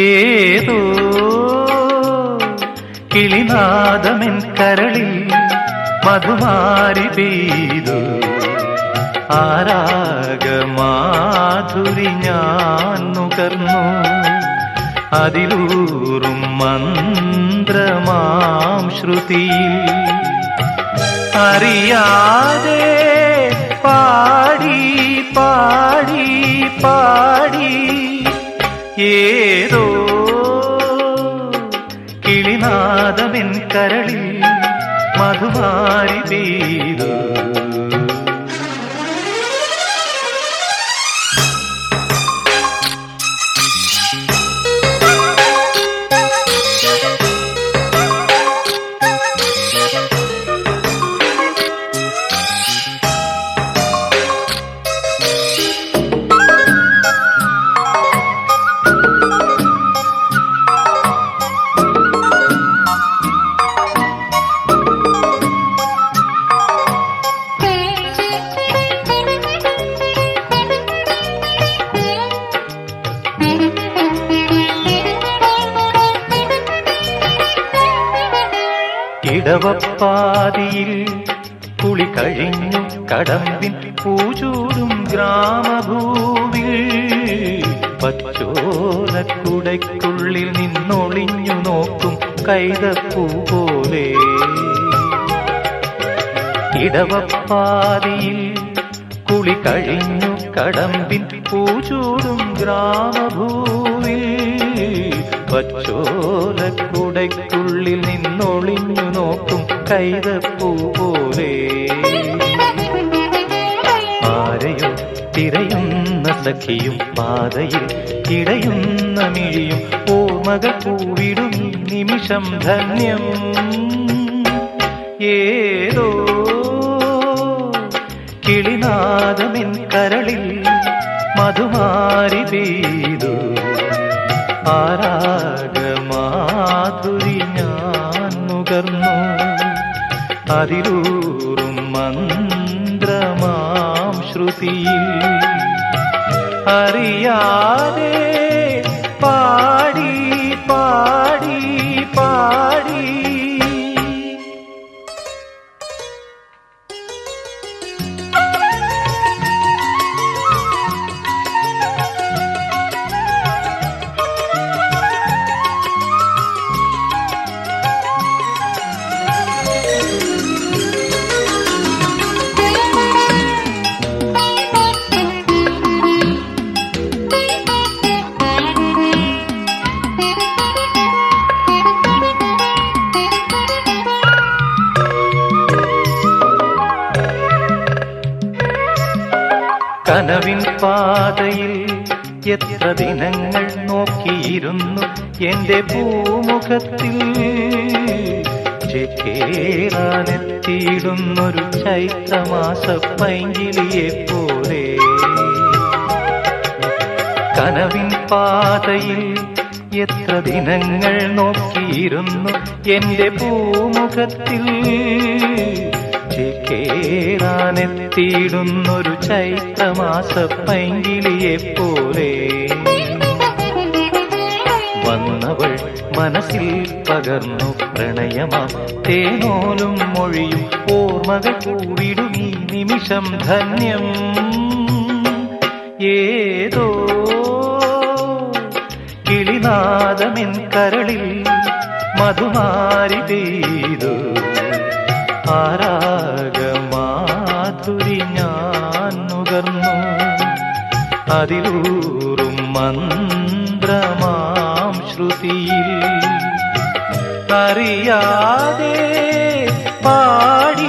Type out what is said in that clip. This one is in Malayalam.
ഏതോ കിളിനാദമെൻ കരളിൽ മധുമാരി പെയ്തു ആരാഗമാധുരി ഞാൻ നുകർന്നു. അതിലൂറും മന്ത്രമാം ശ്രുതി അറിയാതെ പാടി പാടി പാടി ഏതോ കിളിനാദമെൻ കരളിൽ മധുമാരി പെയ്തു. ഇടവപ്പാതിയിൽ കുളി കഴിഞ്ഞു കടമ്പിൻ പൂചൂടും ഗ്രാമഭൂവിൽ പച്ചോലക്കുടയ്ക്കുള്ളിൽ നിന്നൊളിഞ്ഞു നോക്കും കൈതപ്പൂ പോലെ. ഇടവപ്പാതിയിൽ കുളി കഴിഞ്ഞു കടമ്പിൻ പൂചൂടും ഗ്രാമഭൂവിൽ പച്ചോലക്കുടയ്ക്കുള്ളിൽ നിന്നൊളിഞ്ഞു നോക്കും കൈതപ്പൂ പോലെ. ആരയും തിരയുന്ന സഖിയും പാതയിൽ ഇടയുന്ന മിഴിയും ഓർമ്മകൾ പൂവിടും നിമിഷം ധന്യം. ഏതോ കിളിനാദമിൻ കരളിൽ മധുമാരി പെയ്തു. ആരാഗമാധുരി അതിലൂറും മന്ത്രമാം ശ്രുതി അറിയാതെ കനവിൻ പാതയിൽ എത്ര ദിനങ്ങൾ നോക്കിയിരുന്നു എന്റെ ഭൂമുഖത്തിൽ. ചൈത്രമാസ പൈങ്കിളിയെ പോലെ. കനവിൻ പാതയിൽ എത്ര ദിനങ്ങൾ നോക്കിയിരുന്നു എന്റെ പൂമുഖത്തിൽ ചേരാനെത്തിയിടുന്നൊരു ചൈത്രമാസ പൈങ്കിളിയെ പോലെ വന്നവൾ മനസ്സിൽ പകർന്നു പ്രണയമാ. തേനോലും മൊഴിയും ഓർമ്മകൾ കൂടിടും ഈ നിമിഷം ധന്യം. ഏതോ കിളിനാദമെൻ കരളിൽ മധുമാരി പെയ്തു. ആരാഗമാധുരി ഞാൻ നുകർന്നു. അതിലൂറും മന്ത്രമാം ശ്രുതിയിൽ അറിയാതെ പാടി